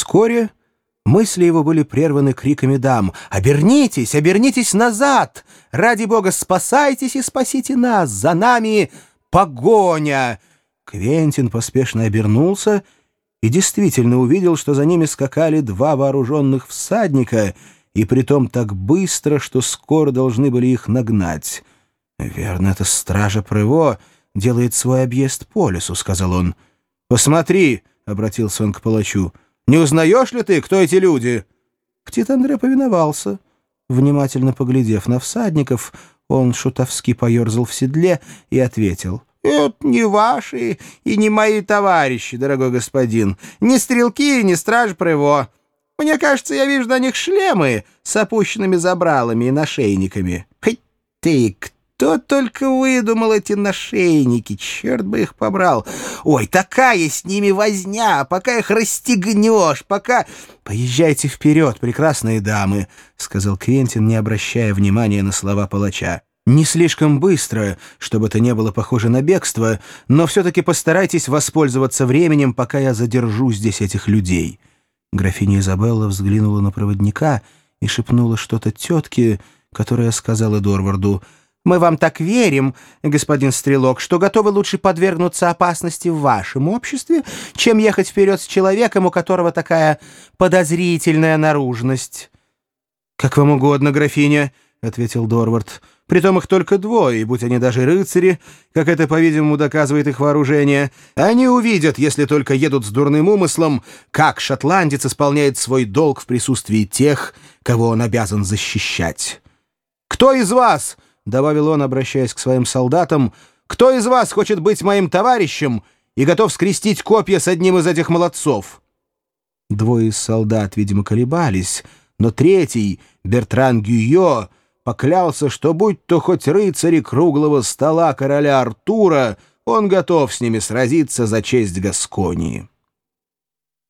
Вскоре мысли его были прерваны криками дам. «Обернитесь! Обернитесь назад! Ради бога, спасайтесь и спасите нас! За нами погоня!» Квентин поспешно обернулся и действительно увидел, что за ними скакали два вооруженных всадника, и притом так быстро, что скоро должны были их нагнать. «Верно, это стража Прево делает свой объезд по лесу», — сказал он. «Посмотри», — обратился он к палачу, — «не узнаешь ли ты, кто эти люди?» Птит Андре повиновался. Внимательно поглядев на всадников, он шутовски поерзал в седле и ответил — «Это не ваши и не мои товарищи, дорогой господин. Ни стрелки, ни страж Прево. Мне кажется, я вижу на них шлемы с опущенными забралами и нашейниками. Хоть ты, кто только выдумал эти нашейники, черт бы их побрал. Ой, такая с ними возня, пока их расстегнешь, пока... Поезжайте вперед, прекрасные дамы, — сказал Квентин, не обращая внимания на слова палача. Не слишком быстро, чтобы это не было похоже на бегство, но все-таки постарайтесь воспользоваться временем, пока я задержу здесь этих людей». Графиня Изабелла взглянула на проводника и шепнула что-то тетке, которая сказала Дорварду, «Мы вам так верим, господин Стрелок, что готовы лучше подвергнуться опасности в вашем обществе, чем ехать вперед с человеком, у которого такая подозрительная наружность». «Как вам угодно, графиня», — ответил Дорвард. Притом их только двое, и будь они даже рыцари, как это, по-видимому, доказывает их вооружение, они увидят, если только едут с дурным умыслом, как шотландец исполняет свой долг в присутствии тех, кого он обязан защищать. «Кто из вас?» — добавил он, обращаясь к своим солдатам. «Кто из вас хочет быть моим товарищем и готов скрестить копья с одним из этих молодцов?» Двое из солдат, видимо, колебались, но третий, Бертран Гюйо, поклялся, что будь то хоть рыцари круглого стола короля Артура, он готов с ними сразиться за честь Гасконии.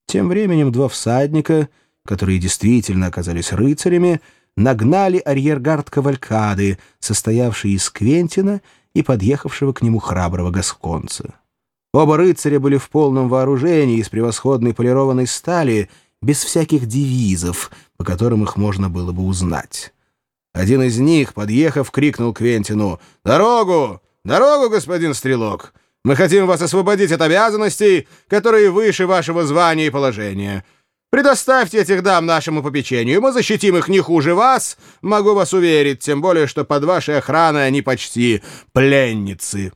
Тем временем два всадника, которые действительно оказались рыцарями, нагнали арьергард кавалькады, состоявший из Квентина и подъехавшего к нему храброго гасконца. Оба рыцаря были в полном вооружении из превосходной полированной стали, без всяких девизов, по которым их можно было бы узнать. Один из них, подъехав, крикнул Квентину «Дорогу! Дорогу, господин Стрелок! Мы хотим вас освободить от обязанностей, которые выше вашего звания и положения. Предоставьте этих дам нашему попечению, мы защитим их не хуже вас, могу вас уверить, тем более, что под вашей охраной они почти пленницы».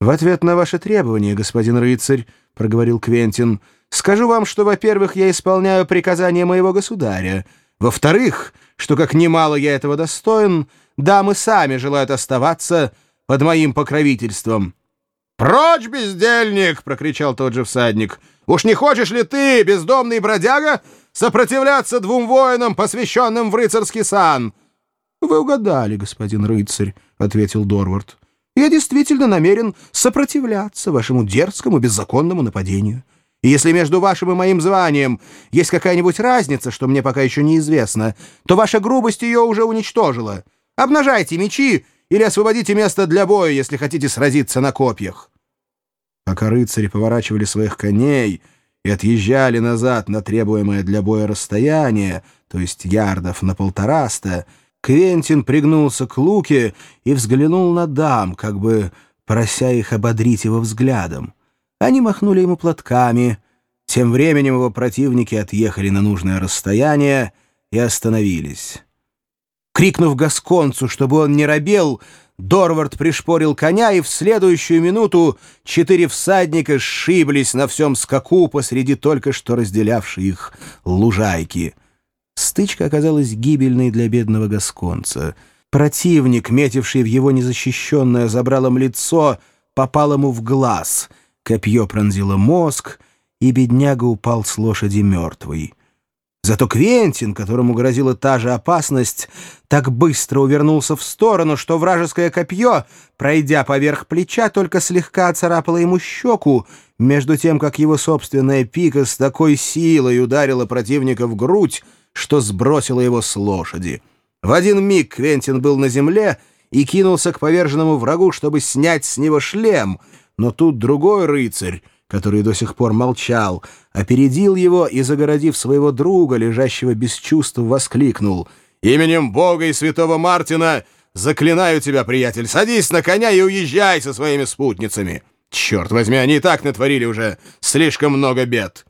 «В ответ на ваши требования, господин рыцарь», — проговорил Квентин, — «скажу вам, что, во-первых, я исполняю приказания моего государя, во-вторых, что, как немало я этого достоин, дамы сами желают оставаться под моим покровительством». «Прочь, бездельник!» — прокричал тот же всадник. «Уж не хочешь ли ты, бездомный бродяга, сопротивляться двум воинам, посвященным в рыцарский сан?» «Вы угадали, господин рыцарь», — ответил Дорвард. «Я действительно намерен сопротивляться вашему дерзкому беззаконному нападению». И если между вашим и моим званием есть какая-нибудь разница, что мне пока еще неизвестно, то ваша грубость ее уже уничтожила. Обнажайте мечи или освободите место для боя, если хотите сразиться на копьях». Пока рыцари поворачивали своих коней и отъезжали назад на требуемое для боя расстояние, то есть ярдов на полтораста, Квентин пригнулся к луке и взглянул на дам, как бы прося их ободрить его взглядом. Они махнули ему платками. Тем временем его противники отъехали на нужное расстояние и остановились. Крикнув гасконцу, чтобы он не робел, Дорвард пришпорил коня, и в следующую минуту четыре всадника сшиблись на всем скаку посреди только что разделявшей их лужайки. Стычка оказалась гибельной для бедного гасконца. Противник, метивший в его незащищенное забралом лицо, попал ему в глаз — Копье пронзило мозг, и бедняга упал с лошади мертвый. Зато Квентин, которому грозила та же опасность, так быстро увернулся в сторону, что вражеское копье, пройдя поверх плеча, только слегка царапало ему щеку, между тем, как его собственная пика с такой силой ударила противника в грудь, что сбросила его с лошади. В один миг Квентин был на земле и кинулся к поверженному врагу, чтобы снять с него шлем — но тут другой рыцарь, который до сих пор молчал, опередил его и, загородив своего друга, лежащего без чувств, воскликнул «Именем Бога и святого Мартина заклинаю тебя, приятель, садись на коня и уезжай со своими спутницами! Черт возьми, они и так натворили уже слишком много бед!»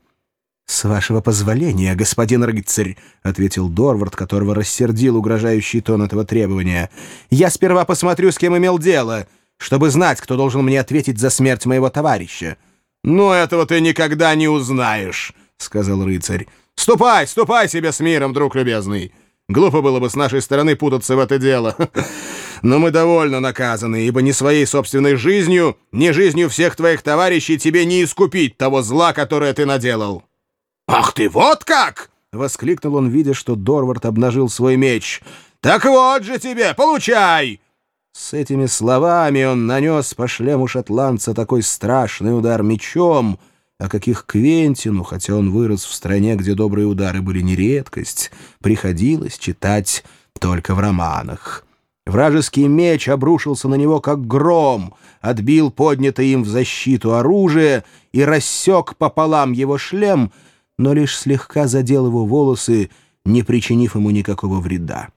«С вашего позволения, господин рыцарь», — ответил Дорвард, которого рассердил угрожающий тон этого требования, — «я сперва посмотрю, с кем имел дело, чтобы знать, кто должен мне ответить за смерть моего товарища». «Ну, этого ты никогда не узнаешь», — сказал рыцарь. «Ступай, ступай себе с миром, друг любезный. Глупо было бы с нашей стороны путаться в это дело. Но мы довольно наказаны, ибо ни своей собственной жизнью, ни жизнью всех твоих товарищей тебе не искупить того зла, которое ты наделал». «Ах ты, вот как!» — воскликнул он, видя, что Дорвард обнажил свой меч. «Так вот же тебе, получай!» С этими словами он нанес по шлему шотландца такой страшный удар мечом, о каких Квентину, хотя он вырос в стране, где добрые удары были не редкость, приходилось читать только в романах. Вражеский меч обрушился на него, как гром, отбил поднятое им в защиту оружие и рассек пополам его шлем — но лишь слегка задел его волосы, не причинив ему никакого вреда.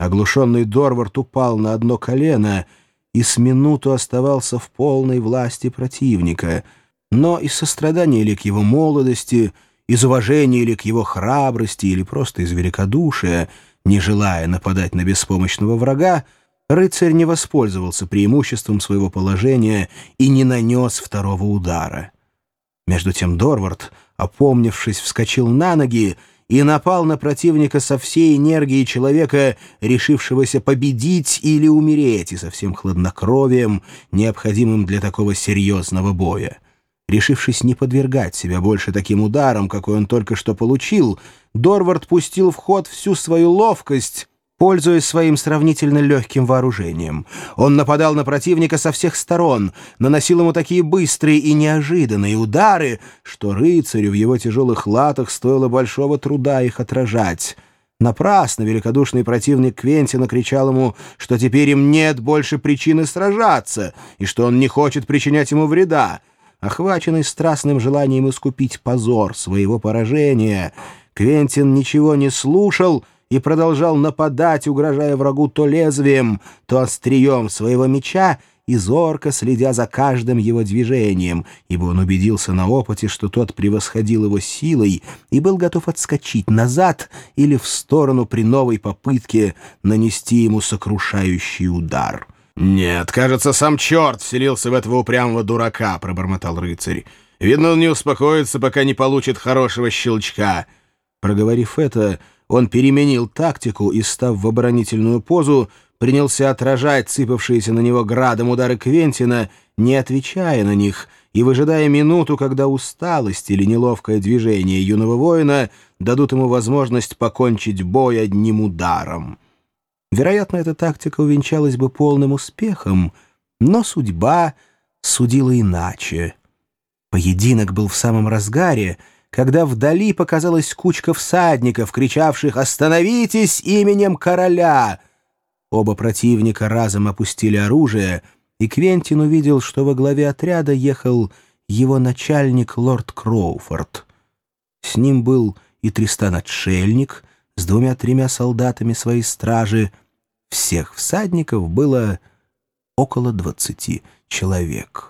Оглушенный Дорвард упал на одно колено и с минуту оставался в полной власти противника, но из сострадания или к его молодости, из уважения или к его храбрости, или просто из великодушия, не желая нападать на беспомощного врага, рыцарь не воспользовался преимуществом своего положения и не нанес второго удара. Между тем Дорвард опомнившись, вскочил на ноги и напал на противника со всей энергией человека, решившегося победить или умереть, и со всем хладнокровием, необходимым для такого серьезного боя. Решившись не подвергать себя больше таким ударам, какой он только что получил, Дорвард пустил в ход всю свою ловкость пользуясь своим сравнительно легким вооружением. Он нападал на противника со всех сторон, наносил ему такие быстрые и неожиданные удары, что рыцарю в его тяжелых латах стоило большого труда их отражать. Напрасно великодушный противник Квентина кричал ему, что теперь им нет больше причины сражаться, и что он не хочет причинять ему вреда. Охваченный страстным желанием искупить позор своего поражения, Квентин ничего не слушал — и продолжал нападать, угрожая врагу то лезвием, то острием своего меча и зорко следя за каждым его движением, ибо он убедился на опыте, что тот превосходил его силой и был готов отскочить назад или в сторону при новой попытке нанести ему сокрушающий удар. «Нет, кажется, сам черт вселился в этого упрямого дурака», — пробормотал рыцарь. «Видно, он не успокоится, пока не получит хорошего щелчка». Проговорив это, он переменил тактику и, став в оборонительную позу, принялся отражать сыпавшиеся на него градом удары Квентина, не отвечая на них и выжидая минуту, когда усталость или неловкое движение юного воина дадут ему возможность покончить бой одним ударом. Вероятно, эта тактика увенчалась бы полным успехом, но судьба судила иначе. Поединок был в самом разгаре — когда вдали показалась кучка всадников, кричавших «Остановитесь именем короля!». Оба противника разом опустили оружие, и Квентин увидел, что во главе отряда ехал его начальник лорд Кроуфорд. С ним был и Тристан-отшельник с двумя-тремя солдатами своей стражи. Всех всадников было около двадцати человек.